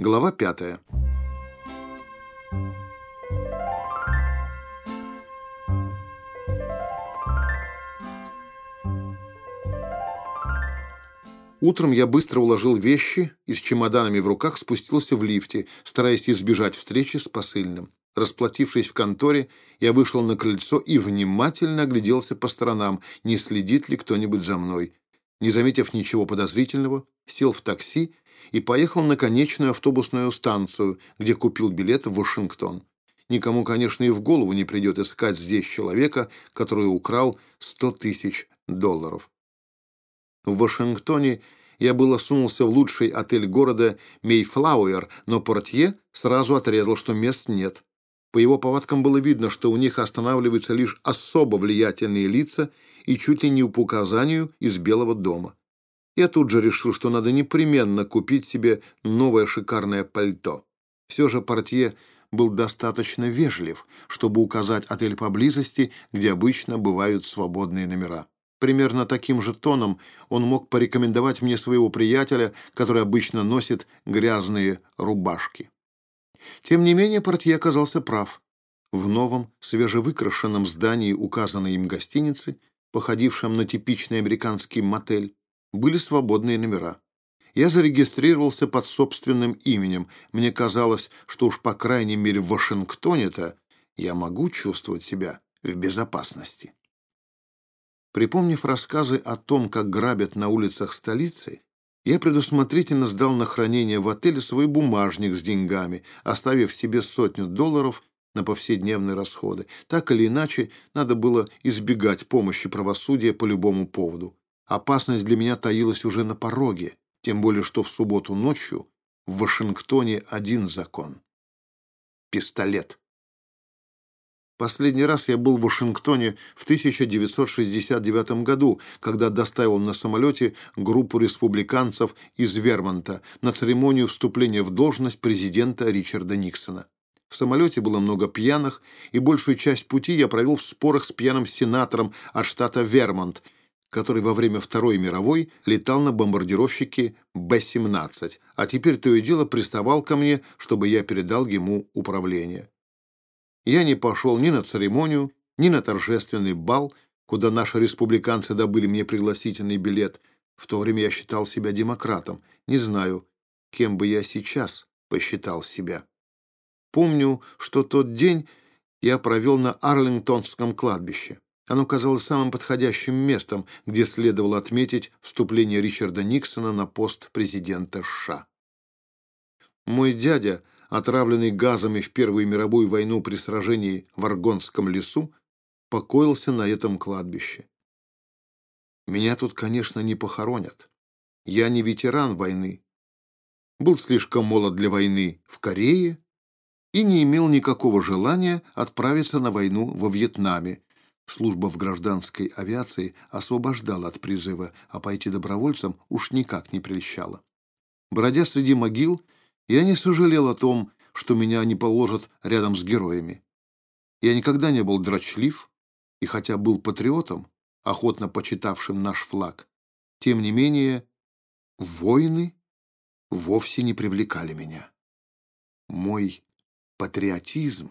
Глава пятая. Утром я быстро уложил вещи и с чемоданами в руках спустился в лифте, стараясь избежать встречи с посыльным. Расплатившись в конторе, я вышел на крыльцо и внимательно огляделся по сторонам, не следит ли кто-нибудь за мной. Не заметив ничего подозрительного, сел в такси и поехал на конечную автобусную станцию, где купил билет в Вашингтон. Никому, конечно, и в голову не придет искать здесь человека, который украл 100 тысяч долларов. В Вашингтоне я было сунулся в лучший отель города Мейфлауэр, но портье сразу отрезал, что мест нет. По его повадкам было видно, что у них останавливаются лишь особо влиятельные лица и чуть ли не по указанию из Белого дома. Я тут же решил, что надо непременно купить себе новое шикарное пальто. Все же портье был достаточно вежлив, чтобы указать отель поблизости, где обычно бывают свободные номера. Примерно таким же тоном он мог порекомендовать мне своего приятеля, который обычно носит грязные рубашки. Тем не менее, портье оказался прав. В новом, свежевыкрашенном здании указанной им гостиницы, походившем на типичный американский мотель, были свободные номера. Я зарегистрировался под собственным именем. Мне казалось, что уж по крайней мере в Вашингтоне-то я могу чувствовать себя в безопасности. Припомнив рассказы о том, как грабят на улицах столицы, я предусмотрительно сдал на хранение в отеле свой бумажник с деньгами, оставив себе сотню долларов на повседневные расходы. Так или иначе, надо было избегать помощи правосудия по любому поводу. Опасность для меня таилась уже на пороге, тем более что в субботу ночью в Вашингтоне один закон — пистолет. Последний раз я был в Вашингтоне в 1969 году, когда доставил на самолете группу республиканцев из Вермонта на церемонию вступления в должность президента Ричарда Никсона. В самолете было много пьяных, и большую часть пути я провел в спорах с пьяным сенатором от штата Вермонт, который во время Второй мировой летал на бомбардировщике Б-17, а теперь то и дело приставал ко мне, чтобы я передал ему управление. Я не пошел ни на церемонию, ни на торжественный бал, куда наши республиканцы добыли мне пригласительный билет. В то время я считал себя демократом. Не знаю, кем бы я сейчас посчитал себя. Помню, что тот день я провел на Арлингтонском кладбище. Оно казалось самым подходящим местом, где следовало отметить вступление Ричарда Никсона на пост президента США. Мой дядя — отравленный газами в Первую мировую войну при сражении в Аргонском лесу, покоился на этом кладбище. Меня тут, конечно, не похоронят. Я не ветеран войны. Был слишком молод для войны в Корее и не имел никакого желания отправиться на войну во Вьетнаме. Служба в гражданской авиации освобождала от призыва, а пойти добровольцем уж никак не прельщала. Бродя среди могил, я не сожалел о том, что меня не положат рядом с героями. Я никогда не был дрочлив, и хотя был патриотом, охотно почитавшим наш флаг, тем не менее войны вовсе не привлекали меня. Мой патриотизм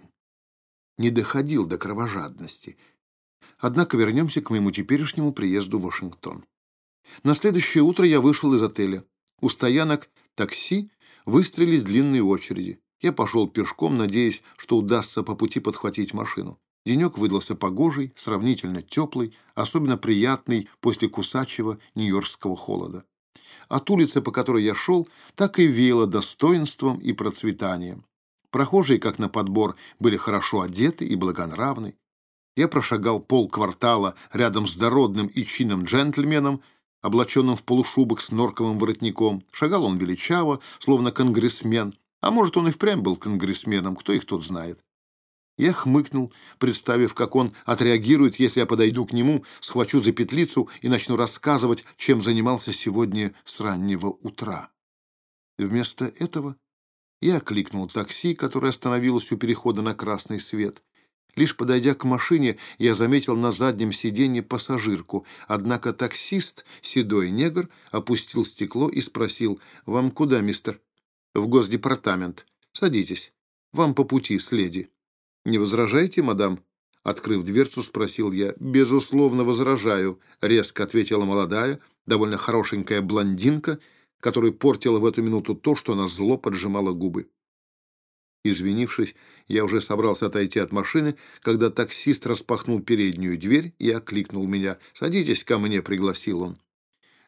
не доходил до кровожадности. Однако вернемся к моему теперешнему приезду в Вашингтон. На следующее утро я вышел из отеля. У стоянок такси Выстрелились длинные очереди. Я пошел пешком, надеясь, что удастся по пути подхватить машину. Денек выдался погожий, сравнительно теплый, особенно приятный после кусачего нью-йоркского холода. От улицы, по которой я шел, так и веяло достоинством и процветанием. Прохожие, как на подбор, были хорошо одеты и благонравны. Я прошагал полквартала рядом с дородным и чинным джентльменом, облаченным в полушубок с норковым воротником. Шагал он величаво, словно конгрессмен. А может, он и впрямь был конгрессменом, кто их тут знает. Я хмыкнул, представив, как он отреагирует, если я подойду к нему, схвачу за петлицу и начну рассказывать, чем занимался сегодня с раннего утра. Вместо этого я окликнул такси, которое остановилось у перехода на красный свет. Лишь подойдя к машине, я заметил на заднем сиденье пассажирку, однако таксист, седой негр, опустил стекло и спросил, «Вам куда, мистер?» в Госдепартамент. Садитесь. Вам по пути с леди». «Не возражаете, мадам?» Открыв дверцу, спросил я. «Безусловно, возражаю», — резко ответила молодая, довольно хорошенькая блондинка, которая портила в эту минуту то, что она зло поджимала губы. Извинившись, я уже собрался отойти от машины, когда таксист распахнул переднюю дверь и окликнул меня. «Садитесь ко мне», — пригласил он.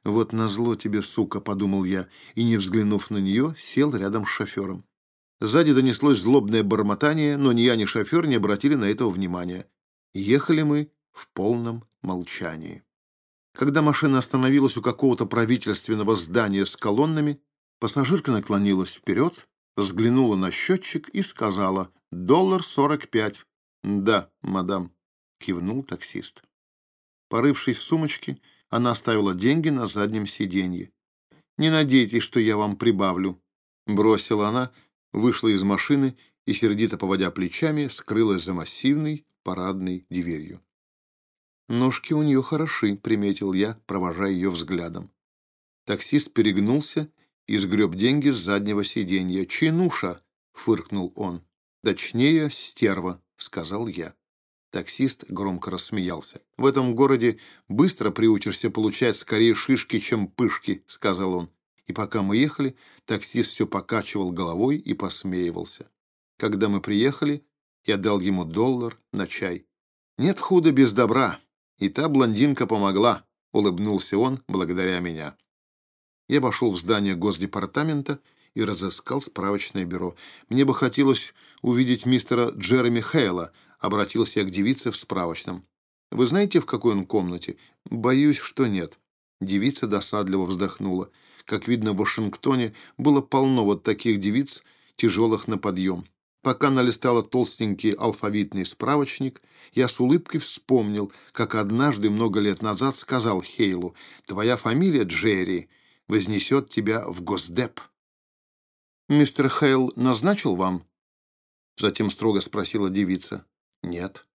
«Вот назло тебе, сука», — подумал я, и, не взглянув на нее, сел рядом с шофером. Сзади донеслось злобное бормотание, но ни я, ни шофер не обратили на этого внимания. Ехали мы в полном молчании. Когда машина остановилась у какого-то правительственного здания с колоннами, пассажирка наклонилась вперед, взглянула на счетчик и сказала «Доллар сорок пять». «Да, мадам», — кивнул таксист. Порывшись в сумочке, она оставила деньги на заднем сиденье. «Не надейтесь, что я вам прибавлю», — бросила она, вышла из машины и, сердито поводя плечами, скрылась за массивной парадной дверью. «Ножки у нее хороши», — приметил я, провожая ее взглядом. Таксист перегнулся и сгреб деньги с заднего сиденья. «Чинуша!» — фыркнул он. «Точнее, стерва», — сказал я. Таксист громко рассмеялся. «В этом городе быстро приучишься получать скорее шишки, чем пышки», — сказал он. И пока мы ехали, таксист все покачивал головой и посмеивался. Когда мы приехали, я дал ему доллар на чай. «Нет худа без добра», и та блондинка помогла, — улыбнулся он благодаря меня. Я обошел в здание Госдепартамента и разыскал справочное бюро. Мне бы хотелось увидеть мистера Джереми Хейла, обратился я к девице в справочном. Вы знаете, в какой он комнате? Боюсь, что нет. Девица досадливо вздохнула. Как видно, в Вашингтоне было полно вот таких девиц, тяжелых на подъем. Пока налистала толстенький алфавитный справочник, я с улыбкой вспомнил, как однажды много лет назад сказал Хейлу, «Твоя фамилия Джерри вознесет тебя в Госдеп». «Мистер Хейл назначил вам?» Затем строго спросила девица. «Нет».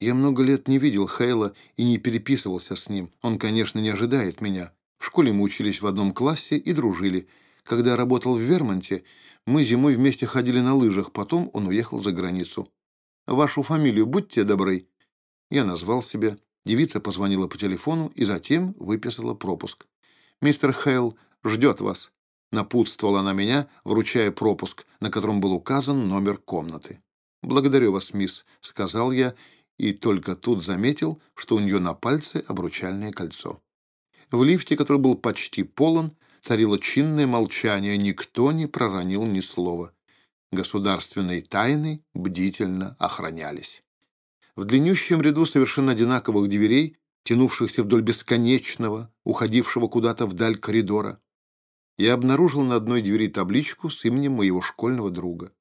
Я много лет не видел Хейла и не переписывался с ним. Он, конечно, не ожидает меня. В школе мы учились в одном классе и дружили. Когда я работал в Вермонте, мы зимой вместе ходили на лыжах, потом он уехал за границу. Вашу фамилию будьте добры». Я назвал себя. Девица позвонила по телефону и затем выписала пропуск. «Мистер Хейл ждет вас», — напутствовала она меня, вручая пропуск, на котором был указан номер комнаты. «Благодарю вас, мисс», — сказал я, и только тут заметил, что у нее на пальце обручальное кольцо. В лифте, который был почти полон, царило чинное молчание, никто не проронил ни слова. Государственные тайны бдительно охранялись. В длиннющем ряду совершенно одинаковых дверей, тянувшихся вдоль бесконечного, уходившего куда-то вдаль коридора, я обнаружил на одной двери табличку с именем моего школьного друга.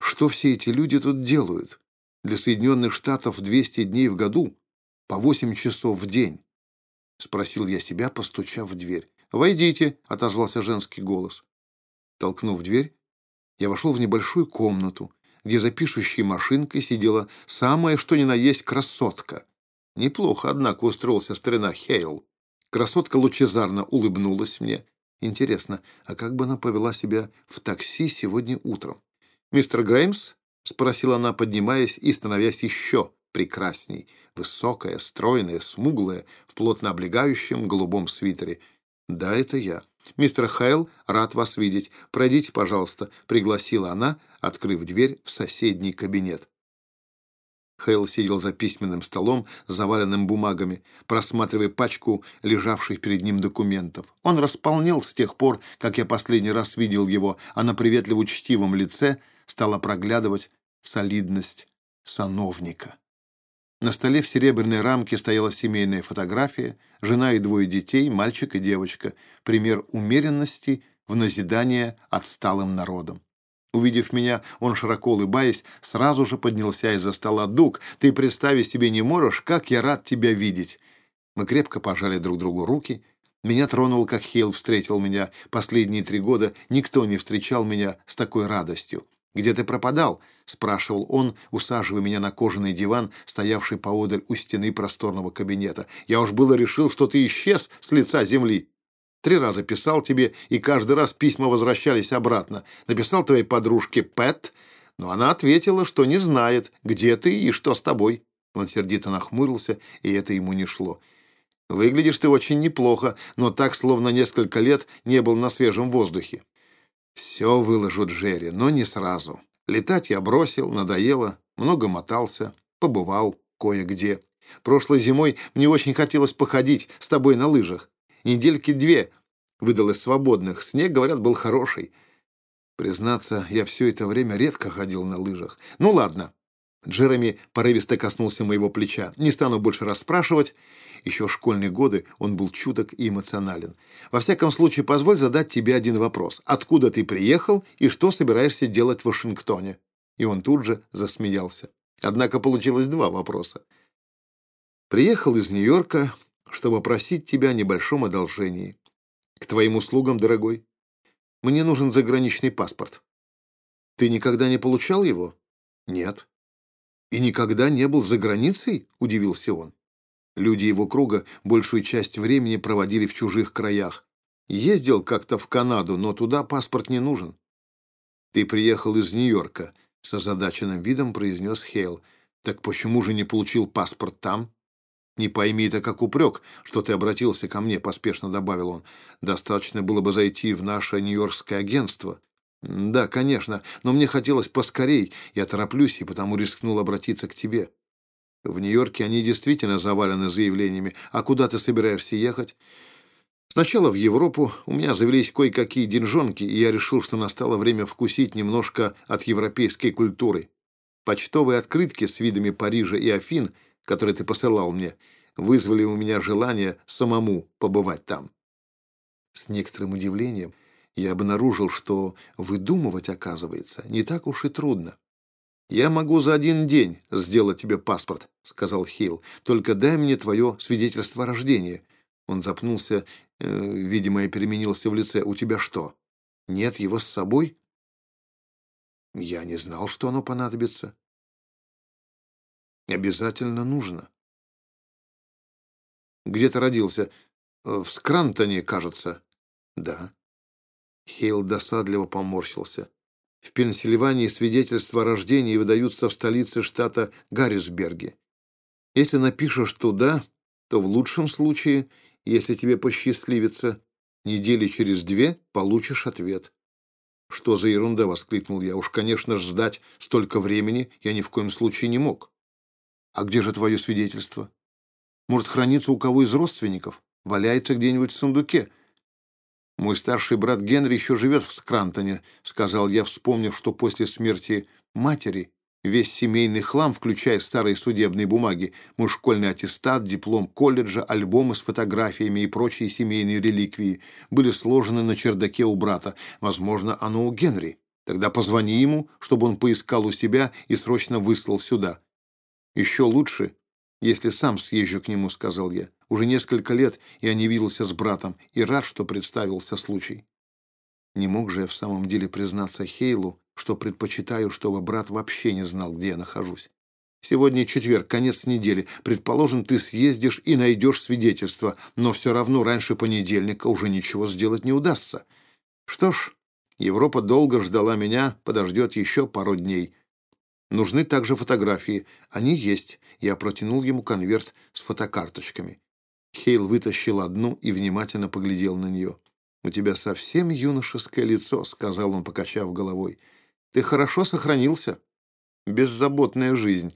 Что все эти люди тут делают? Для Соединенных Штатов 200 дней в году, по 8 часов в день. — спросил я себя, постучав в дверь. «Войдите», — отозвался женский голос. Толкнув дверь, я вошел в небольшую комнату, где за пишущей машинкой сидела самая что ни на есть красотка. Неплохо, однако, устроился старина Хейл. Красотка лучезарно улыбнулась мне. Интересно, а как бы она повела себя в такси сегодня утром? «Мистер Греймс?» — спросила она, поднимаясь и становясь еще прекрасней, высокая, стройная, смуглая, в плотно облегающем голубом свитере. «Да, это я. Мистер Хайл, рад вас видеть. Пройдите, пожалуйста», — пригласила она, открыв дверь в соседний кабинет. Хейл сидел за письменным столом, заваленным бумагами, просматривая пачку лежавших перед ним документов. Он располнел с тех пор, как я последний раз видел его, а на приветливо-учтивом лице стала проглядывать солидность сановника. На столе в серебряной рамке стояла семейная фотография, жена и двое детей, мальчик и девочка, пример умеренности в назидание отсталым народам. Увидев меня, он, широко улыбаясь, сразу же поднялся из-за стола. «Дук, ты представить себе не можешь, как я рад тебя видеть!» Мы крепко пожали друг другу руки. Меня тронул, как Хейл встретил меня. Последние три года никто не встречал меня с такой радостью. «Где ты пропадал?» — спрашивал он, усаживая меня на кожаный диван, стоявший поодаль у стены просторного кабинета. «Я уж было решил, что ты исчез с лица земли». Три раза писал тебе, и каждый раз письма возвращались обратно. Написал твоей подружке Пэт, но она ответила, что не знает, где ты и что с тобой. Он сердито нахмурился, и это ему не шло. «Выглядишь ты очень неплохо, но так, словно несколько лет не был на свежем воздухе». «Все выложу Джерри, но не сразу. Летать я бросил, надоело, много мотался, побывал кое-где. Прошлой зимой мне очень хотелось походить с тобой на лыжах. Недельки две выдалось свободных. Снег, говорят, был хороший. Признаться, я все это время редко ходил на лыжах. Ну ладно. Джереми порывисто коснулся моего плеча. Не стану больше расспрашивать. Еще в школьные годы он был чуток и эмоционален. Во всяком случае, позволь задать тебе один вопрос. Откуда ты приехал и что собираешься делать в Вашингтоне? И он тут же засмеялся. Однако получилось два вопроса. Приехал из Нью-Йорка, чтобы просить тебя о небольшом одолжении. К твоим услугам, дорогой. Мне нужен заграничный паспорт. Ты никогда не получал его? Нет. И никогда не был за границей? Удивился он. Люди его круга большую часть времени проводили в чужих краях. Ездил как-то в Канаду, но туда паспорт не нужен. Ты приехал из Нью-Йорка, с озадаченным видом произнес Хейл. Так почему же не получил паспорт там? «Не пойми это как упрек, что ты обратился ко мне», — поспешно добавил он. «Достаточно было бы зайти в наше нью-йоркское агентство». «Да, конечно, но мне хотелось поскорей. Я тороплюсь и потому рискнул обратиться к тебе». «В Нью-Йорке они действительно завалены заявлениями. А куда ты собираешься ехать?» «Сначала в Европу. У меня завелись кое-какие деньжонки, и я решил, что настало время вкусить немножко от европейской культуры. Почтовые открытки с видами Парижа и Афин — которые ты посылал мне, вызвали у меня желание самому побывать там. С некоторым удивлением я обнаружил, что выдумывать, оказывается, не так уж и трудно. «Я могу за один день сделать тебе паспорт», — сказал Хилл. «Только дай мне твое свидетельство о рождении». Он запнулся, э, видимо, и переменился в лице. «У тебя что, нет его с собой?» «Я не знал, что оно понадобится». Обязательно нужно. Где ты родился? Э, в Скрантоне, кажется. Да. Хейл досадливо поморщился. В Пенсильвании свидетельства о рождении выдаются в столице штата Гаррисберге. Если напишешь туда, то в лучшем случае, если тебе посчастливится, недели через две получишь ответ. «Что за ерунда?» — воскликнул я. «Уж, конечно, ждать столько времени я ни в коем случае не мог». А где же твое свидетельство? Может, хранится у кого из родственников? Валяется где-нибудь в сундуке? Мой старший брат Генри еще живет в Скрантоне, сказал я, вспомнив, что после смерти матери весь семейный хлам, включая старые судебные бумаги, мой школьный аттестат, диплом колледжа, альбомы с фотографиями и прочие семейные реликвии, были сложены на чердаке у брата. Возможно, оно у Генри. Тогда позвони ему, чтобы он поискал у себя и срочно выслал сюда. «Еще лучше, если сам съезжу к нему», — сказал я. «Уже несколько лет я не виделся с братом и рад, что представился случай». Не мог же я в самом деле признаться Хейлу, что предпочитаю, чтобы брат вообще не знал, где я нахожусь. Сегодня четверг, конец недели. Предположим, ты съездишь и найдешь свидетельство, но все равно раньше понедельника уже ничего сделать не удастся. Что ж, Европа долго ждала меня, подождет еще пару дней. Нужны также фотографии. Они есть. Я протянул ему конверт с фотокарточками. Хейл вытащил одну и внимательно поглядел на нее. «У тебя совсем юношеское лицо», — сказал он, покачав головой. «Ты хорошо сохранился. Беззаботная жизнь.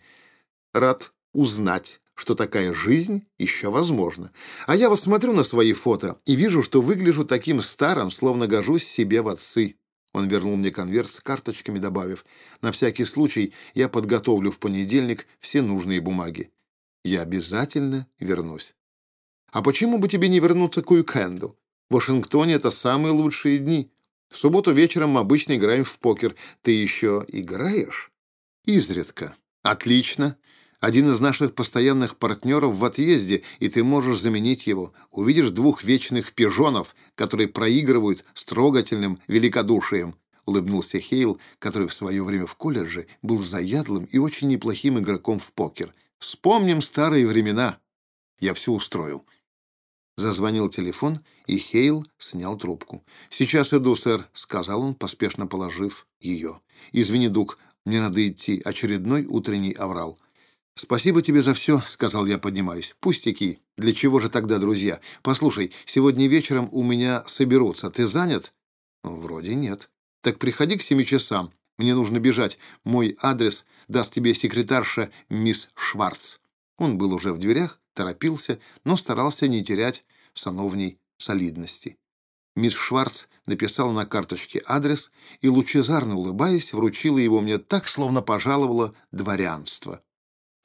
Рад узнать, что такая жизнь еще возможна. А я вот смотрю на свои фото и вижу, что выгляжу таким старым, словно гожусь себе в отцы. Он вернул мне конверт с карточками, добавив, «На всякий случай я подготовлю в понедельник все нужные бумаги. Я обязательно вернусь». «А почему бы тебе не вернуться к уикенду? В Вашингтоне это самые лучшие дни. В субботу вечером мы обычно играем в покер. Ты еще играешь?» «Изредка». «Отлично. Один из наших постоянных партнеров в отъезде, и ты можешь заменить его. Увидишь двух вечных пижонов, которые проигрывают с трогательным великодушием», — улыбнулся Хейл, который в свое время в колледже был заядлым и очень неплохим игроком в покер. «Вспомним старые времена. Я все устроил». Зазвонил телефон, и Хейл снял трубку. «Сейчас иду, сэр», — сказал он, поспешно положив ее. «Извини, Дуг, мне надо идти. Очередной утренний аврал». «Спасибо тебе за все», — сказал я, поднимаясь. «Пустяки. Для чего же тогда, друзья? Послушай, сегодня вечером у меня соберутся. Ты занят?» «Вроде нет». «Так приходи к семи часам. Мне нужно бежать. Мой адрес даст тебе секретарша мисс Шварц». Он был уже в дверях, торопился, но старался не терять сановней солидности. Мисс Шварц написала на карточке адрес и, лучезарно улыбаясь, вручила его мне так, словно пожаловала дворянство.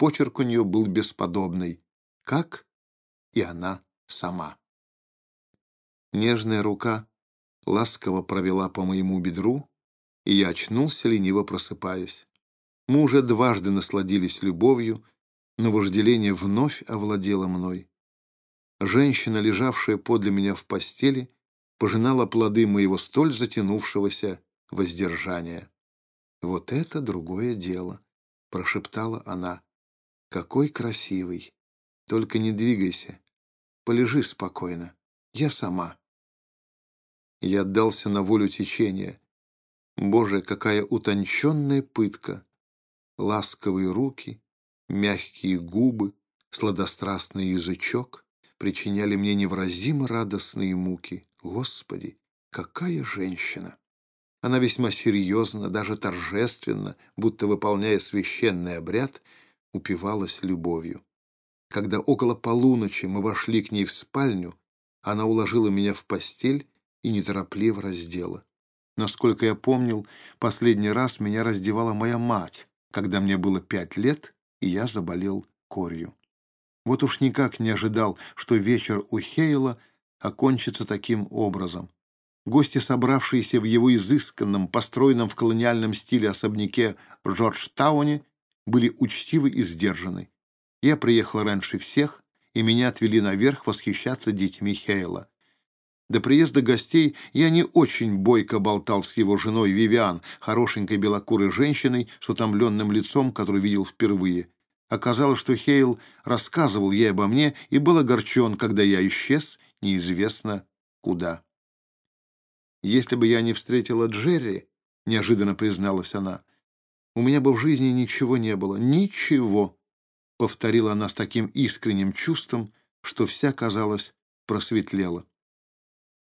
Почерк у нее был бесподобный, как и она сама. Нежная рука ласково провела по моему бедру, и я очнулся, лениво просыпаясь. Мы уже дважды насладились любовью, но вожделение вновь овладело мной. Женщина, лежавшая подле меня в постели, пожинала плоды моего столь затянувшегося воздержания. «Вот это другое дело», — прошептала она. «Какой красивый! Только не двигайся. Полежи спокойно. Я сама». Я отдался на волю течения. Боже, какая утонченная пытка! Ласковые руки, мягкие губы, сладострастный язычок причиняли мне невыразимо радостные муки. Господи, какая женщина! Она весьма серьезно, даже торжественно, будто выполняя священный обряд, упивалась любовью. Когда около полуночи мы вошли к ней в спальню, она уложила меня в постель и неторопливо раздела. Насколько я помнил, последний раз меня раздевала моя мать, когда мне было пять лет, и я заболел корью. Вот уж никак не ожидал, что вечер у Хейла окончится таким образом. Гости, собравшиеся в его изысканном, построенном в колониальном стиле особняке Джорджтауне, были учтивы и сдержаны. Я приехал раньше всех, и меня отвели наверх восхищаться детьми Хейла. До приезда гостей я не очень бойко болтал с его женой Вивиан, хорошенькой белокурой женщиной с утомленным лицом, которую видел впервые. Оказалось, что Хейл рассказывал ей обо мне и был огорчен, когда я исчез неизвестно куда. «Если бы я не встретила Джерри», — неожиданно призналась она, — «у меня бы в жизни ничего не было, ничего», — повторила она с таким искренним чувством, что вся, казалось, просветлела.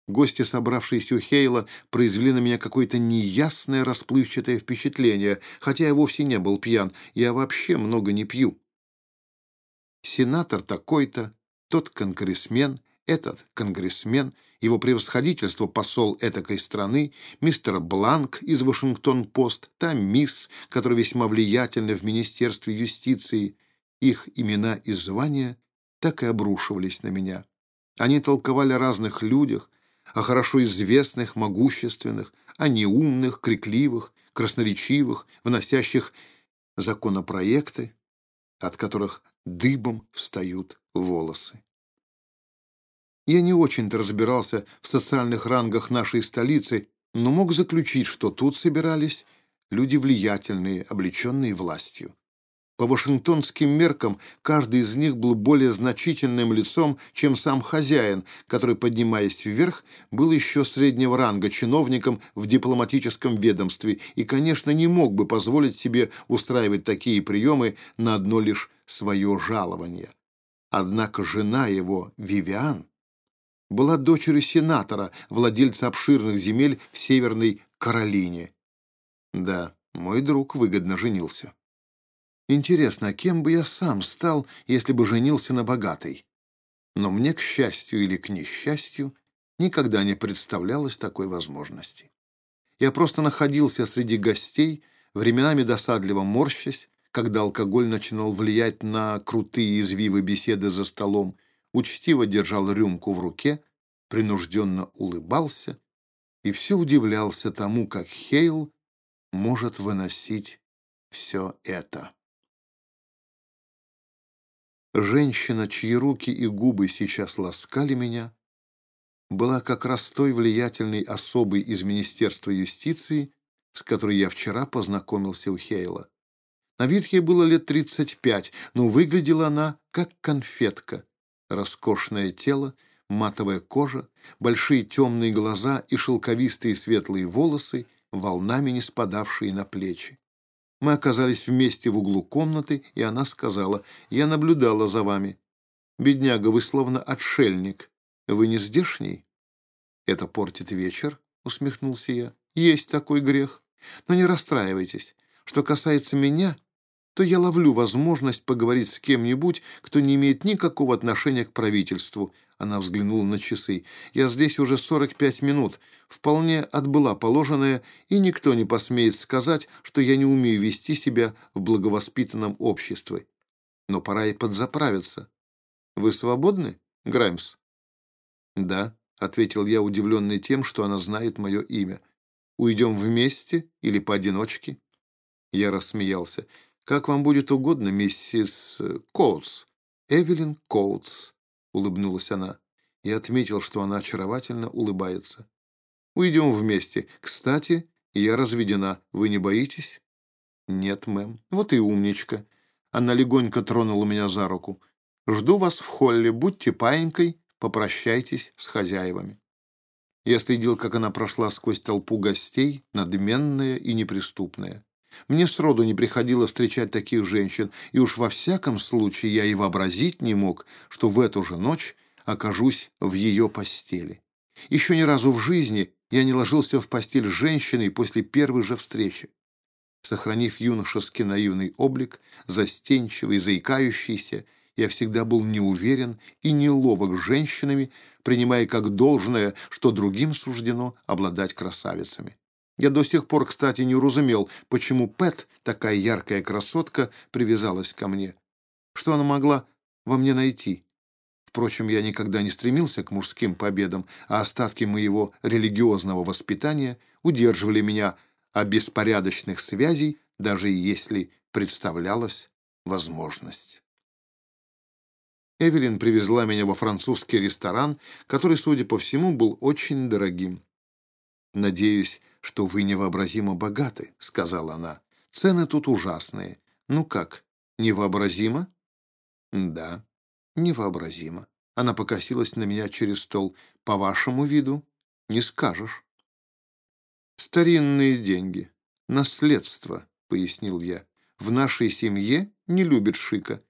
Гости, собравшиеся у Хейла, произвели на меня какое-то неясное расплывчатое впечатление, хотя я вовсе не был пьян, я вообще много не пью. Сенатор такой-то, тот конгрессмен, этот конгрессмен, его превосходительство посол этакой страны, мистер Бланк из Вашингтон-Пост, та мисс, которая весьма влиятельна в Министерстве юстиции, их имена и звания так и обрушивались на меня. Они толковали о разных людях, о хорошо известных, могущественных, о неумных, крикливых, красноречивых, вносящих законопроекты, от которых дыбом встают волосы. Я не очень-то разбирался в социальных рангах нашей столицы, но мог заключить, что тут собирались люди влиятельные, облеченные властью. По вашингтонским меркам каждый из них был более значительным лицом, чем сам хозяин, который, поднимаясь вверх, был еще среднего ранга чиновником в дипломатическом ведомстве и, конечно, не мог бы позволить себе устраивать такие приемы на одно лишь свое жалование. Однако жена его, Вивиан, была дочерью сенатора, владельца обширных земель в Северной Каролине. Да, мой друг выгодно женился. Интересно, а кем бы я сам стал, если бы женился на богатой? Но мне, к счастью или к несчастью, никогда не представлялось такой возможности. Я просто находился среди гостей, временами досадливо морщась, когда алкоголь начинал влиять на крутые извивы беседы за столом, учтиво держал рюмку в руке, принужденно улыбался и все удивлялся тому, как Хейл может выносить все это. Женщина, чьи руки и губы сейчас ласкали меня, была как раз той влиятельной особой из Министерства юстиции, с которой я вчера познакомился у Хейла. На вид ей было лет 35, но выглядела она как конфетка. Роскошное тело, матовая кожа, большие темные глаза и шелковистые светлые волосы, волнами не спадавшие на плечи. Мы оказались вместе в углу комнаты, и она сказала, «Я наблюдала за вами. Бедняга, вы словно отшельник. Вы не здешний?» «Это портит вечер», — усмехнулся я. «Есть такой грех. Но не расстраивайтесь. Что касается меня, то я ловлю возможность поговорить с кем-нибудь, кто не имеет никакого отношения к правительству. Она взглянула на часы. Я здесь уже 45 минут. Вполне отбыла положенное, и никто не посмеет сказать, что я не умею вести себя в благовоспитанном обществе. Но пора и подзаправиться. Вы свободны, Граймс? Да, ответил я, удивленный тем, что она знает мое имя. Уйдем вместе или поодиночке? Я рассмеялся. «Как вам будет угодно, миссис э, Коутс?» «Эвелин Коутс», — улыбнулась она. Я отметил, что она очаровательно улыбается. «Уйдем вместе. Кстати, я разведена. Вы не боитесь?» «Нет, мэм. Вот и умничка». Она легонько тронула меня за руку. «Жду вас в холле. Будьте паинькой, попрощайтесь с хозяевами». Я следил, как она прошла сквозь толпу гостей, надменная и неприступная. Мне сроду не приходило встречать таких женщин, и уж во всяком случае я и вообразить не мог, что в эту же ночь окажусь в ее постели. Еще ни разу в жизни я не ложился в постель с женщиной после первой же встречи. Сохранив юношеский наивный облик, застенчивый, заикающийся, я всегда был неуверен и неловок с женщинами, принимая как должное, что другим суждено обладать красавицами. Я до сих пор, кстати, не уразумел, почему Пэт, такая яркая красотка, привязалась ко мне. Что она могла во мне найти? Впрочем, я никогда не стремился к мужским победам, а остатки моего религиозного воспитания удерживали меня от беспорядочных связей, даже если представлялась возможность. Эвелин привезла меня во французский ресторан, который, судя по всему, был очень дорогим. Надеюсь, что вы невообразимо богаты», — сказала она. «Цены тут ужасные. Ну как, невообразимо?» «Да, невообразимо». Она покосилась на меня через стол. «По вашему виду не скажешь». «Старинные деньги. Наследство», — пояснил я. «В нашей семье не любят шика.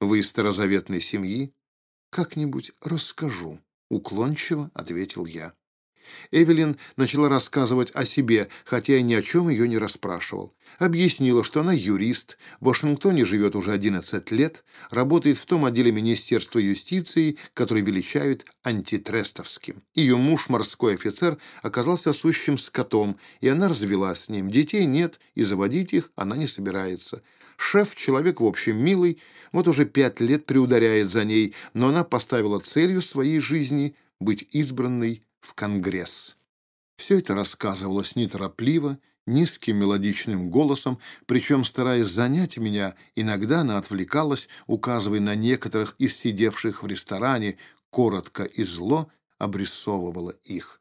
Вы из старозаветной семьи?» «Как-нибудь расскажу», — уклончиво ответил я. Эвелин начала рассказывать о себе, хотя я ни о чем ее не расспрашивал. Объяснила, что она юрист, в Вашингтоне живет уже 11 лет, работает в том отделе Министерства юстиции, который величают антитрестовским. Ее муж, морской офицер, оказался сущим скотом, и она развелась с ним. Детей нет, и заводить их она не собирается. Шеф – человек, в общем, милый, вот уже пять лет приударяет за ней, но она поставила целью своей жизни быть избранной в Конгресс. Все это рассказывалось неторопливо, низким мелодичным голосом, причем, стараясь занять меня, иногда она отвлекалась, указывая на некоторых из сидевших в ресторане, коротко и зло обрисовывала их.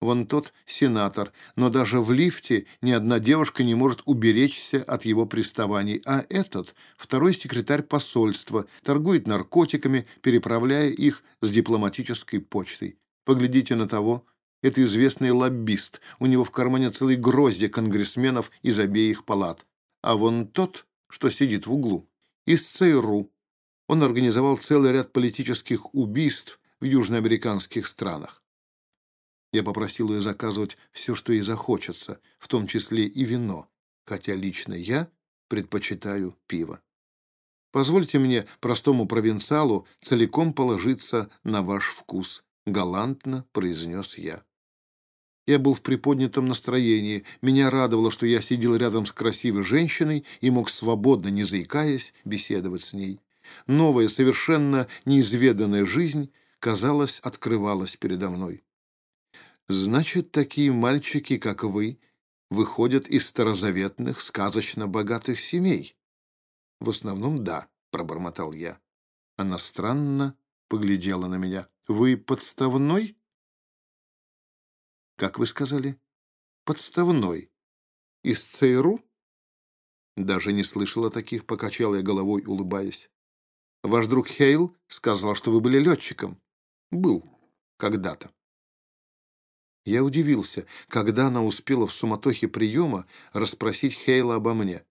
Вон тот сенатор, но даже в лифте ни одна девушка не может уберечься от его приставаний, а этот, второй секретарь посольства, торгует наркотиками, переправляя их с дипломатической почтой. Поглядите на того. Это известный лоббист. У него в кармане целый гроздья конгрессменов из обеих палат. А вон тот, что сидит в углу, из ЦРУ. Он организовал целый ряд политических убийств в южноамериканских странах. Я попросил ее заказывать все, что ей захочется, в том числе и вино, хотя лично я предпочитаю пиво. Позвольте мне, простому провинциалу, целиком положиться на ваш вкус галантно произнес я. Я был в приподнятом настроении. Меня радовало, что я сидел рядом с красивой женщиной и мог свободно, не заикаясь, беседовать с ней. Новая, совершенно неизведанная жизнь, казалось, открывалась передо мной. Значит, такие мальчики, как вы, выходят из старозаветных, сказочно богатых семей? В основном, да, пробормотал я. Она странно поглядела на меня. Вы подставной? Как вы сказали? Подставной. Из ЦРУ? Даже не слышала таких, покачал я головой, улыбаясь. Ваш друг Хейл сказал, что вы были летчиком. Был когда-то. Я удивился, когда она успела в суматохе приема расспросить Хейла обо мне.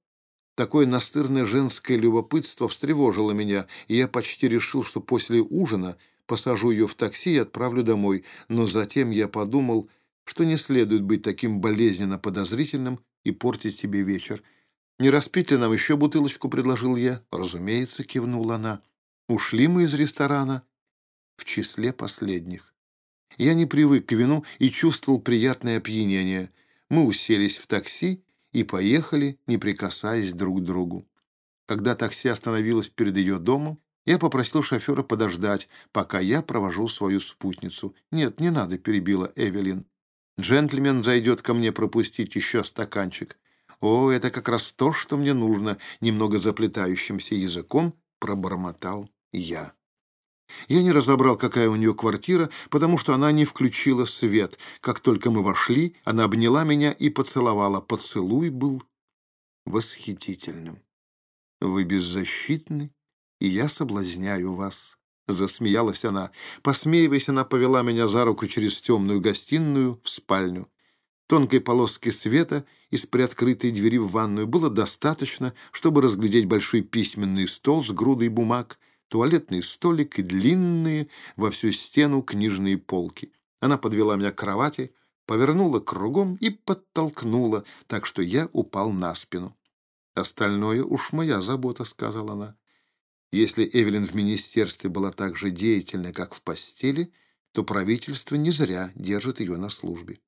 Такое настырное женское любопытство встревожило меня, и я почти решил, что после ужина посажу ее в такси и отправлю домой, но затем я подумал, что не следует быть таким болезненно подозрительным и портить себе вечер. «Не распить ли нам еще бутылочку?» — предложил я. «Разумеется», — кивнула она. «Ушли мы из ресторана в числе последних». Я не привык к вину и чувствовал приятное опьянение. Мы уселись в такси и поехали, не прикасаясь друг к другу. Когда такси остановилось перед ее домом, я попросил шофера подождать, пока я провожу свою спутницу. «Нет, не надо», — перебила Эвелин. «Джентльмен зайдет ко мне пропустить еще стаканчик». «О, это как раз то, что мне нужно», — немного заплетающимся языком пробормотал я. Я не разобрал, какая у нее квартира, потому что она не включила свет. Как только мы вошли, она обняла меня и поцеловала. Поцелуй был восхитительным. «Вы беззащитны, и я соблазняю вас», — засмеялась она. Посмеиваясь, она повела меня за руку через темную гостиную в спальню. Тонкой полоски света из приоткрытой двери в ванную было достаточно, чтобы разглядеть большой письменный стол с грудой бумаг, туалетный столик и длинные во всю стену книжные полки. Она подвела меня к кровати, повернула кругом и подтолкнула, так что я упал на спину. «Остальное уж моя забота», — сказала она. Если Эвелин в министерстве была так же деятельна, как в постели, то правительство не зря держит ее на службе.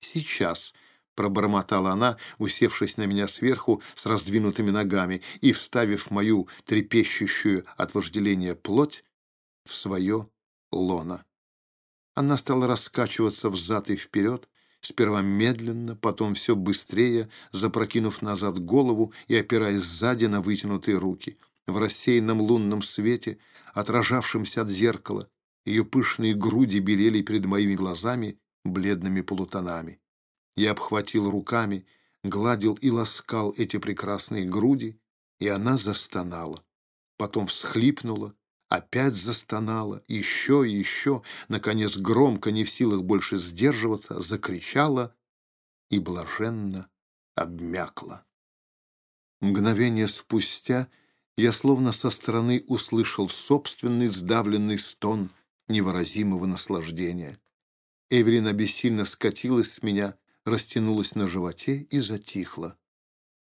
Сейчас пробормотала она, усевшись на меня сверху с раздвинутыми ногами и вставив мою трепещущую от вожделения плоть в свое лоно. Она стала раскачиваться взад и вперед, сперва медленно, потом все быстрее, запрокинув назад голову и опираясь сзади на вытянутые руки. В рассеянном лунном свете, отражавшемся от зеркала, ее пышные груди белели перед моими глазами бледными полутонами. Я обхватил руками, гладил и ласкал эти прекрасные груди, и она застонала. Потом всхлипнула, опять застонала, еще и еще, наконец громко, не в силах больше сдерживаться, закричала и блаженно обмякла. Мгновение спустя я словно со стороны услышал собственный сдавленный стон невыразимого наслаждения. Эвелина бессильно скатилась с меня, растянулась на животе и затихла.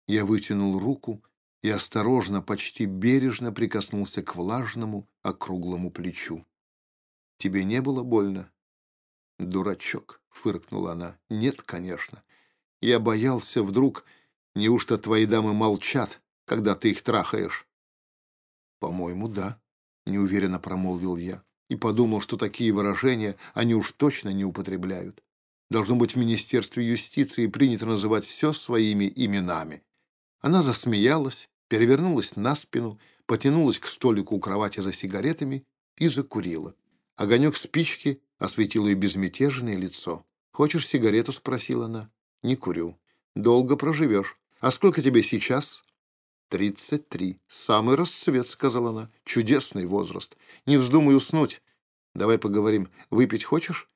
Я вытянул руку и осторожно, почти бережно прикоснулся к влажному, округлому плечу. «Тебе не было больно?» «Дурачок», — фыркнула она. «Нет, конечно. Я боялся вдруг, неужто твои дамы молчат, когда ты их трахаешь?» «По-моему, да», — неуверенно промолвил я и подумал, что такие выражения они уж точно не употребляют. Должно быть, в Министерстве юстиции принято называть все своими именами. Она засмеялась, перевернулась на спину, потянулась к столику у кровати за сигаретами и закурила. Огонек спички осветил ее безмятежное лицо. «Хочешь сигарету?» — спросила она. «Не курю. Долго проживешь. А сколько тебе сейчас?» «Тридцать три. Самый расцвет», — сказала она. «Чудесный возраст. Не вздумай уснуть. Давай поговорим. Выпить хочешь?»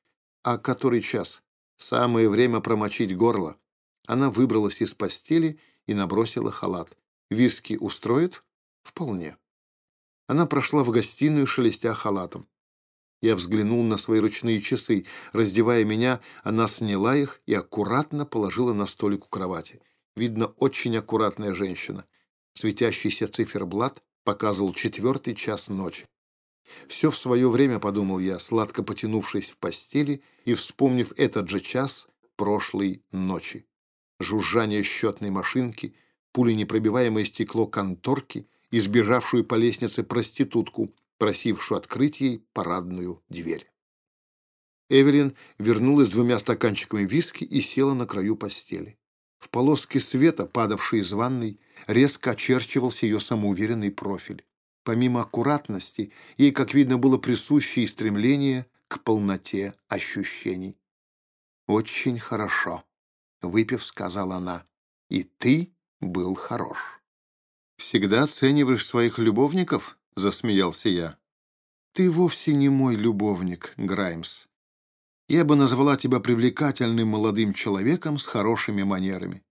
«А который час?» Самое время промочить горло. Она выбралась из постели и набросила халат. Виски устроит? Вполне. Она прошла в гостиную, шелестя халатом. Я взглянул на свои ручные часы. Раздевая меня, она сняла их и аккуратно положила на столик у кровати. Видно, очень аккуратная женщина. Светящийся циферблат показывал четвертый час ночи. Все в свое время, подумал я, сладко потянувшись в постели и вспомнив этот же час прошлой ночи. Жужжание счетной машинки, пуленепробиваемое стекло конторки, избежавшую по лестнице проститутку, просившую открыть ей парадную дверь. Эвелин вернулась с двумя стаканчиками виски и села на краю постели. В полоске света, падавшей из ванной, резко очерчивался ее самоуверенный профиль. Помимо аккуратности, ей, как видно, было присуще и стремление к полноте ощущений. «Очень хорошо», — выпив, сказала она. «И ты был хорош». «Всегда оцениваешь своих любовников?» — засмеялся я. Ты вовсе не мой любовник, Граймс. Я бы назвала тебя привлекательным молодым человеком с хорошими манерами.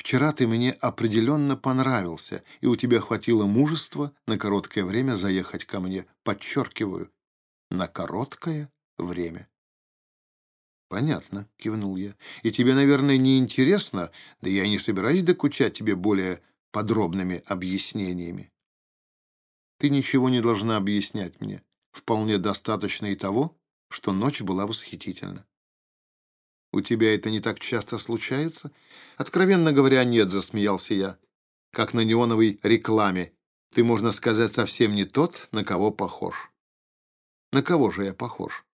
Вчера ты мне определенно понравился, и у тебя хватило мужества на короткое время заехать ко мне. Подчеркиваю, на короткое время. «Понятно», — кивнул я. «И тебе, наверное, не интересно, да я не собираюсь докучать тебе более подробными объяснениями». «Ты ничего не должна объяснять мне. Вполне достаточно и того, что ночь была восхитительна. «У тебя это не так часто случается?» «Откровенно говоря, нет», — засмеялся я. «Как на неоновой рекламе. Ты, можно сказать, совсем не тот, на кого похож». «На кого же я похож?»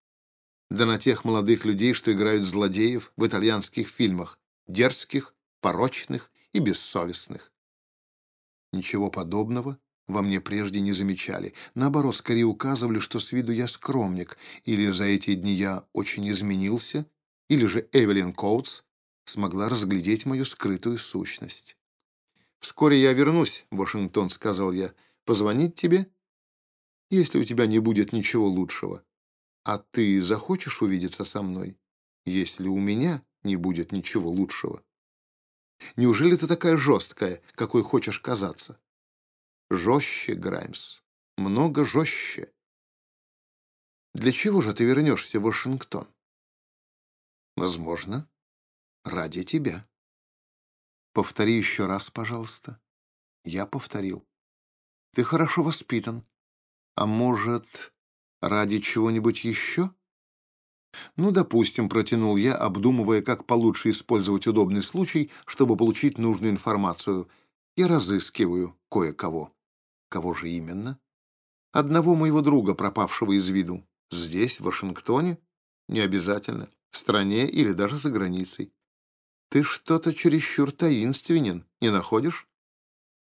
«Да на тех молодых людей, что играют злодеев в итальянских фильмах. Дерзких, порочных и бессовестных». Ничего подобного во мне прежде не замечали. Наоборот, скорее указывали, что с виду я скромник, или за эти дни я очень изменился, или же Эвелин Коутс смогла разглядеть мою скрытую сущность. «Вскоре я вернусь, Вашингтон», — сказал я. «Позвонить тебе, если у тебя не будет ничего лучшего. А ты захочешь увидеться со мной, если у меня не будет ничего лучшего? Неужели ты такая жесткая, какой хочешь казаться?» «Жестче, Граймс, много жестче». «Для чего же ты вернешься в Вашингтон?» Возможно, ради тебя. Повтори еще раз, пожалуйста. Я повторил. Ты хорошо воспитан. А может, ради чего-нибудь еще? Ну, допустим, протянул я, обдумывая, как получше использовать удобный случай, чтобы получить нужную информацию. Я разыскиваю кое-кого. Кого же именно? Одного моего друга, пропавшего из виду. Здесь, в Вашингтоне? Не обязательно в стране или даже за границей. Ты что-то чересчур таинственен, не находишь?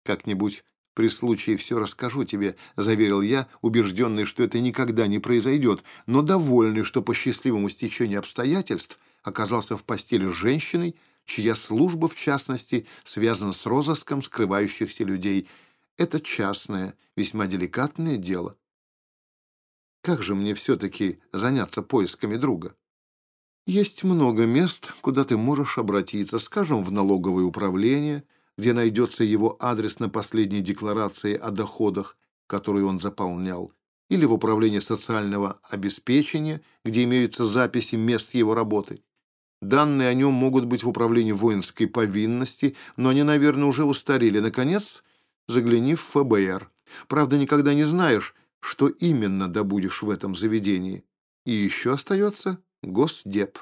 Как-нибудь при случае все расскажу тебе, заверил я, убежденный, что это никогда не произойдет, но довольный, что по счастливому стечению обстоятельств оказался в постели с женщиной, чья служба, в частности, связана с розыском скрывающихся людей. Это частное, весьма деликатное дело. Как же мне все-таки заняться поисками друга? Есть много мест, куда ты можешь обратиться, скажем, в налоговое управление, где найдется его адрес на последней декларации о доходах, которую он заполнял, или в управление социального обеспечения, где имеются записи мест его работы. Данные о нем могут быть в управлении воинской повинности, но они, наверное, уже устарели. Наконец, загляни в ФБР. Правда, никогда не знаешь, что именно добудешь в этом заведении. И еще остается Госдеп.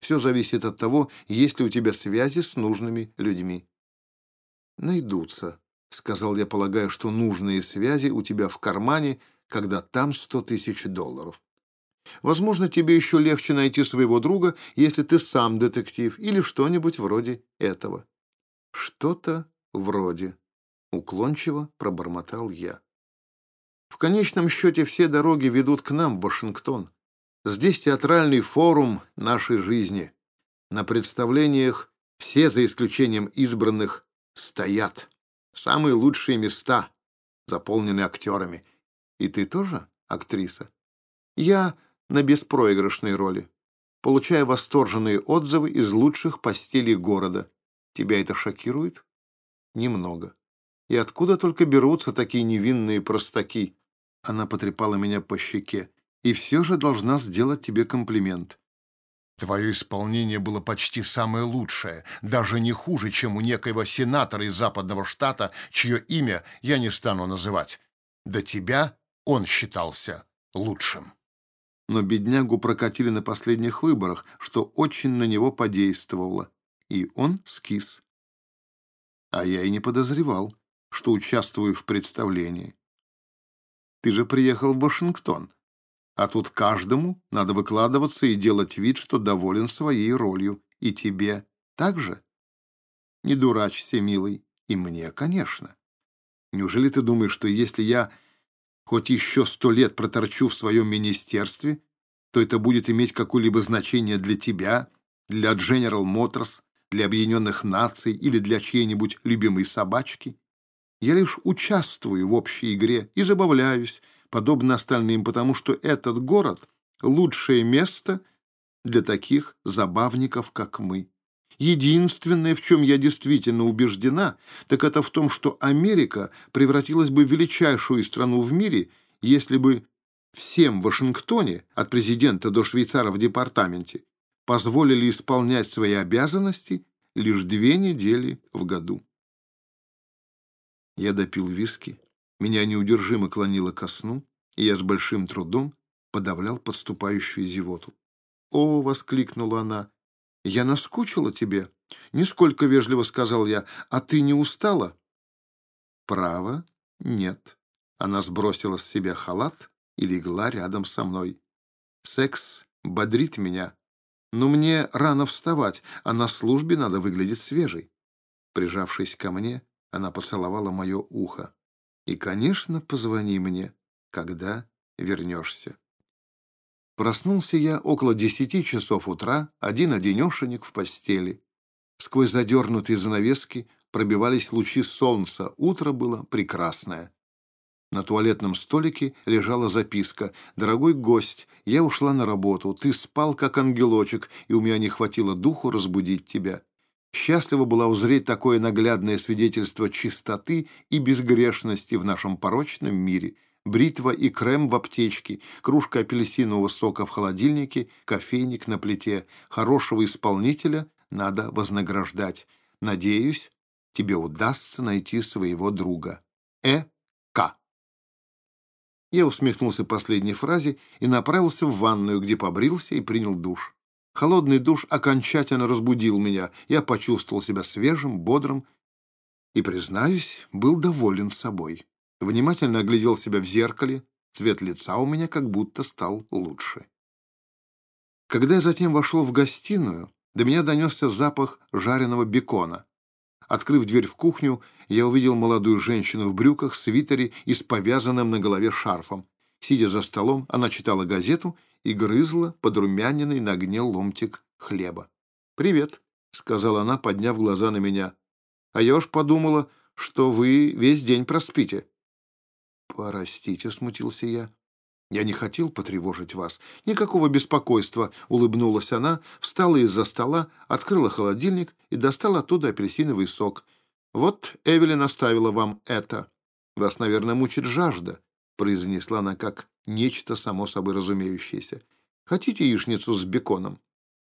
Все зависит от того, есть ли у тебя связи с нужными людьми. Найдутся, сказал я, полагаю, что нужные связи у тебя в кармане, когда там сто тысяч долларов. Возможно, тебе еще легче найти своего друга, если ты сам детектив или что-нибудь вроде этого. Что-то вроде. Уклончиво пробормотал я. В конечном счете все дороги ведут к нам, в Вашингтон. Здесь театральный форум нашей жизни. На представлениях все, за исключением избранных, стоят. Самые лучшие места, заполнены актерами. И ты тоже актриса? Я на беспроигрышной роли. Получаю восторженные отзывы из лучших постелей города. Тебя это шокирует? Немного. И откуда только берутся такие невинные простаки? Она потрепала меня по щеке и все же должна сделать тебе комплимент. Твое исполнение было почти самое лучшее, даже не хуже, чем у некоего сенатора из западного штата, чье имя я не стану называть. До тебя он считался лучшим. Но беднягу прокатили на последних выборах, что очень на него подействовало, и он скис. А я и не подозревал, что участвую в представлении. Ты же приехал в Вашингтон, а тут каждому надо выкладываться и делать вид, что доволен своей ролью. И тебе так же? Не дурачься, милый. И мне, конечно. Неужели ты думаешь, что если я хоть еще сто лет проторчу в своем министерстве, то это будет иметь какое-либо значение для тебя, для General Motors, для Объединенных Наций или для чьей-нибудь любимой собачки? Я лишь участвую в общей игре и забавляюсь, подобно остальным, потому что этот город — лучшее место для таких забавников, как мы. Единственное, в чем я действительно убеждена, так это в том, что Америка превратилась бы в величайшую страну в мире, если бы всем в Вашингтоне, от президента до швейцара в департаменте, позволили исполнять свои обязанности лишь две недели в году. Я допил виски, меня неудержимо клонило ко сну, и я с большим трудом подавлял подступающую зевоту. «О!» — воскликнула она. «Я наскучила тебе?» «Нисколько вежливо», — сказал я. «А ты не устала?» «Право? Нет». Она сбросила с себя халат и легла рядом со мной. «Секс бодрит меня, но мне рано вставать, а на службе надо выглядеть свежей». Прижавшись ко мне, она поцеловала мое ухо. «И, конечно, позвони мне, когда вернешься». Проснулся я около десяти часов утра, один-одинешенек в постели. Сквозь задернутые занавески пробивались лучи солнца. Утро было прекрасное. На туалетном столике лежала записка. «Дорогой гость, я ушла на работу. Ты спал, как ангелочек, и у меня не хватило духу разбудить тебя. Счастлива была узреть такое наглядное свидетельство чистоты и безгрешности в нашем порочном мире» бритва и крем в аптечке, кружка апельсинового сока в холодильнике, кофейник на плите. Хорошего исполнителя надо вознаграждать. Надеюсь, тебе удастся найти своего друга. Э. К. Я усмехнулся последней фразе и направился в ванную, где побрился и принял душ. Холодный душ окончательно разбудил меня. Я почувствовал себя свежим, бодрым и, признаюсь, был доволен собой. Внимательно оглядел себя в зеркале, цвет лица у меня как будто стал лучше. Когда я затем вошел в гостиную, до меня донесся запах жареного бекона. Открыв дверь в кухню, я увидел молодую женщину в брюках, свитере и с повязанным на голове шарфом. Сидя за столом, она читала газету и грызла подрумяненный на огне ломтик хлеба. «Привет», — сказала она, подняв глаза на меня. «А я уж подумала, что вы весь день проспите». «Простите», — смутился я. «Я не хотел потревожить вас. Никакого беспокойства», — улыбнулась она, встала из-за стола, открыла холодильник и достала оттуда апельсиновый сок. «Вот Эвелин оставила вам это. Вас, наверное, мучит жажда», — произнесла она как нечто само собой разумеющееся. «Хотите яичницу с беконом?»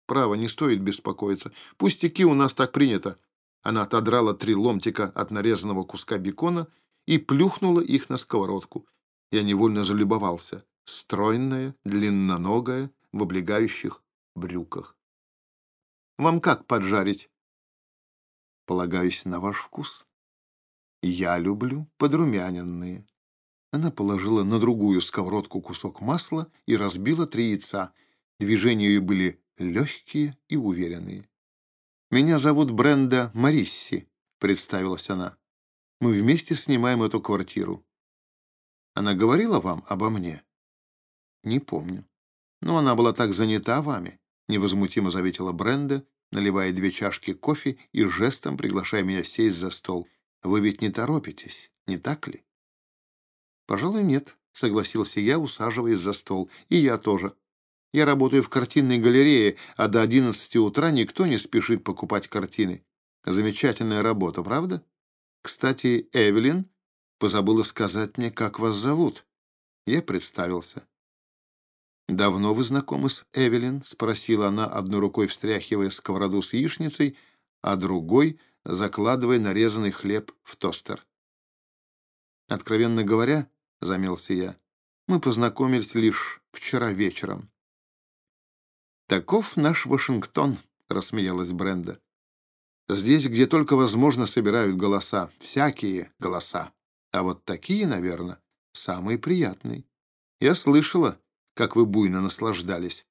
«Право, не стоит беспокоиться. Пустяки у нас так принято». Она отодрала три ломтика от нарезанного куска бекона и плюхнула их на сковородку. Я невольно залюбовался. Стройная, длинноногая, в облегающих брюках. «Вам как поджарить?» «Полагаюсь на ваш вкус. Я люблю подрумяненные». Она положила на другую сковородку кусок масла и разбила три яйца. Движения ее были легкие и уверенные. «Меня зовут Бренда Марисси», — представилась она. Мы вместе снимаем эту квартиру. Она говорила вам обо мне? Не помню. Но она была так занята вами, невозмутимо заветила Бренда, наливая две чашки кофе и жестом приглашая меня сесть за стол. Вы ведь не торопитесь, не так ли? Пожалуй, нет, согласился я, усаживаясь за стол. И я тоже. Я работаю в картинной галерее, а до одиннадцати утра никто не спешит покупать картины. Замечательная работа, правда? Кстати, Эвелин позабыла сказать мне, как вас зовут. Я представился. «Давно вы знакомы с Эвелин?» — спросила она, одной рукой встряхивая сковороду с яичницей, а другой закладывая нарезанный хлеб в тостер. «Откровенно говоря, — замелся я, — мы познакомились лишь вчера вечером». «Таков наш Вашингтон», — рассмеялась Бренда. Здесь, где только возможно, собирают голоса. Всякие голоса. А вот такие, наверное, самые приятные. Я слышала, как вы буйно наслаждались.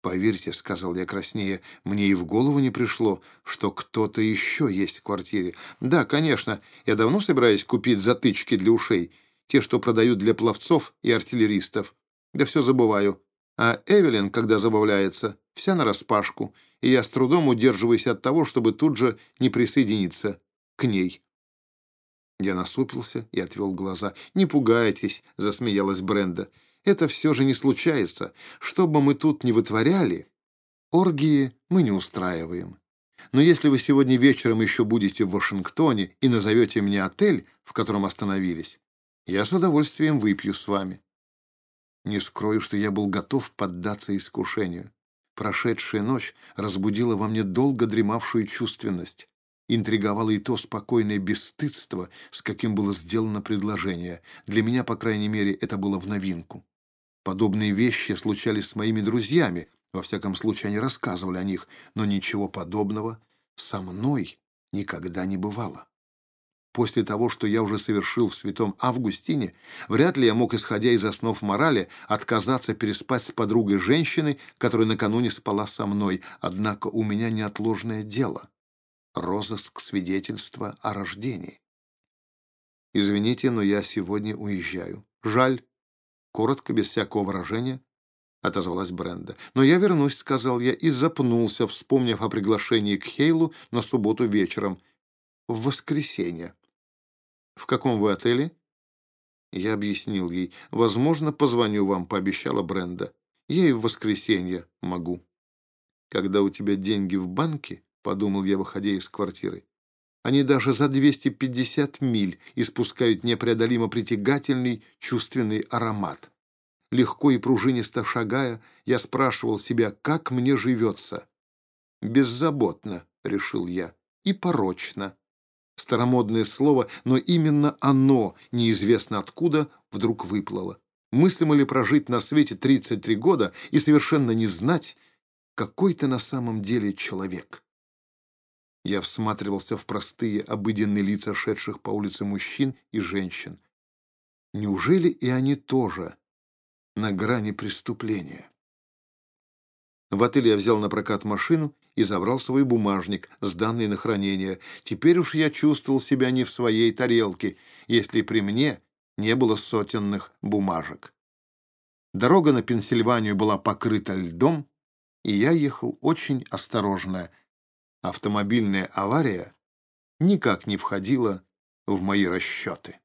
«Поверьте», — сказал я краснее, — «мне и в голову не пришло, что кто-то еще есть в квартире. Да, конечно, я давно собираюсь купить затычки для ушей, те, что продают для пловцов и артиллеристов. Да все забываю. А Эвелин, когда забавляется, вся нараспашку, и я с трудом удерживаюсь от того, чтобы тут же не присоединиться к ней. Я насупился и отвел глаза. «Не пугайтесь», — засмеялась Бренда. «Это все же не случается. Что бы мы тут ни вытворяли, оргии мы не устраиваем. Но если вы сегодня вечером еще будете в Вашингтоне и назовете мне отель, в котором остановились, я с удовольствием выпью с вами». Не скрою, что я был готов поддаться искушению. Прошедшая ночь разбудила во мне долго дремавшую чувственность. Интриговало и то спокойное бесстыдство, с каким было сделано предложение. Для меня, по крайней мере, это было в новинку. Подобные вещи случались с моими друзьями, во всяком случае они рассказывали о них, но ничего подобного со мной никогда не бывало. После того, что я уже совершил в святом Августине, вряд ли я мог, исходя из основ морали, отказаться переспать с подругой женщины, которая накануне спала со мной, однако у меня неотложное дело — розыск свидетельства о рождении. «Извините, но я сегодня уезжаю. Жаль». Коротко, без всякого выражения, отозвалась Бренда. «Но я вернусь», — сказал я, и запнулся, вспомнив о приглашении к Хейлу на субботу вечером. «В воскресенье». «В каком вы отеле?» Я объяснил ей. «Возможно, позвоню вам», — пообещала Бренда. «Я и в воскресенье могу». «Когда у тебя деньги в банке», — подумал я, выходя из квартиры, «они даже за 250 миль испускают непреодолимо притягательный чувственный аромат. Легко и пружинисто шагая, я спрашивал себя, как мне живется. «Беззаботно», — решил я, — «и порочно» старомодное слово, но именно оно, неизвестно откуда, вдруг выплыло. Мыслимо ли прожить на свете 33 года и совершенно не знать, какой ты на самом деле человек? Я всматривался в простые, обыденные лица шедших по улице мужчин и женщин. Неужели и они тоже на грани преступления? В отеле я взял на прокат машину и забрал свой бумажник, сданный на хранение. Теперь уж я чувствовал себя не в своей тарелке, если при мне не было сотенных бумажек. Дорога на Пенсильванию была покрыта льдом, и я ехал очень осторожно. Автомобильная авария никак не входила в мои расчеты.